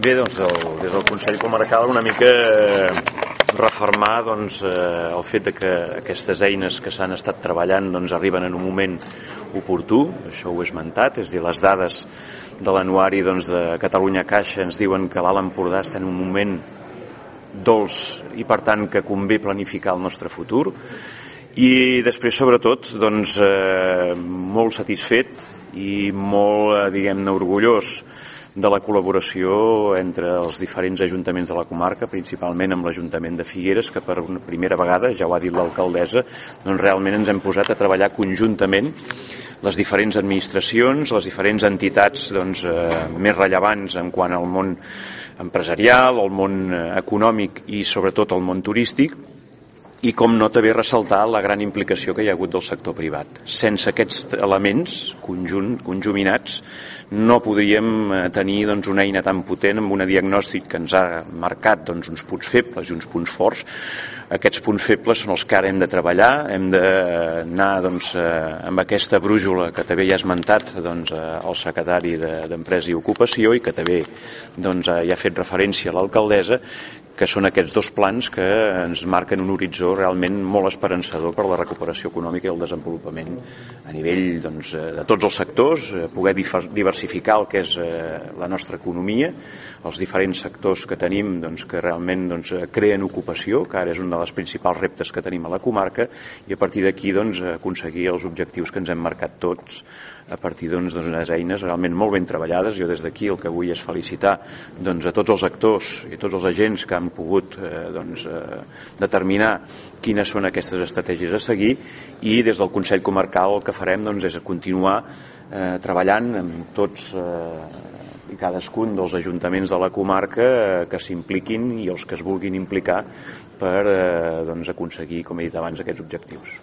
Bé, doncs el, des del Consell Comarcal una mica eh, reformar doncs, eh, el fet de que aquestes eines que s'han estat treballant doncs, arriben en un moment oportú, això ho he esmentat, és dir, les dades de l'anuari doncs, de Catalunya Caixa ens diuen que l'Alt Empordà està en un moment dolç i per tant que convé planificar el nostre futur. I després sobretot doncs, eh, molt satisfet i molt, eh, diguem-ne, orgullós de la col·laboració entre els diferents ajuntaments de la comarca, principalment amb l'Ajuntament de Figueres, que per una primera vegada, ja ho ha dit l'alcaldessa, doncs realment ens hem posat a treballar conjuntament les diferents administracions, les diferents entitats doncs, eh, més rellevants en quant al món empresarial, al món eh, econòmic i sobretot al món turístic, i com no també ressaltar la gran implicació que hi ha hagut del sector privat. Sense aquests elements conjunt, conjuminats no podríem eh, tenir doncs, una eina tan potent amb una diagnòstic que ens ha marcat doncs, uns punts febles i uns punts forts. Aquests punts febles són els que ara hem de treballar, hem d'anar doncs, eh, amb aquesta brújula que també ja ha esmentat doncs, eh, el secretari d'Empresa i Ocupació i que també doncs, ja ha fet referència a l'alcaldessa, que són aquests dos plans que ens marquen un horitzó realment molt esperançador per la recuperació econòmica i el desenvolupament a nivell doncs, eh, de tots els sectors, eh, poder diversificar el que és eh, la nostra economia, els diferents sectors que tenim doncs, que realment doncs, creen ocupació, que ara és un dels principals reptes que tenim a la comarca, i a partir d'aquí doncs, aconseguir els objectius que ens hem marcat tots a partir doncs, d'unes eines realment molt ben treballades. Jo des d'aquí el que vull és felicitar doncs, a tots els actors i tots els agents que han pogut eh, doncs, eh, determinar quines són aquestes estratègies a seguir i des del Consell Comarcal el que farem doncs, és continuar eh, treballant amb tots eh, i cadascun dels ajuntaments de la comarca eh, que s'impliquin i els que es vulguin implicar per eh, doncs, aconseguir, com he dit abans, aquests objectius.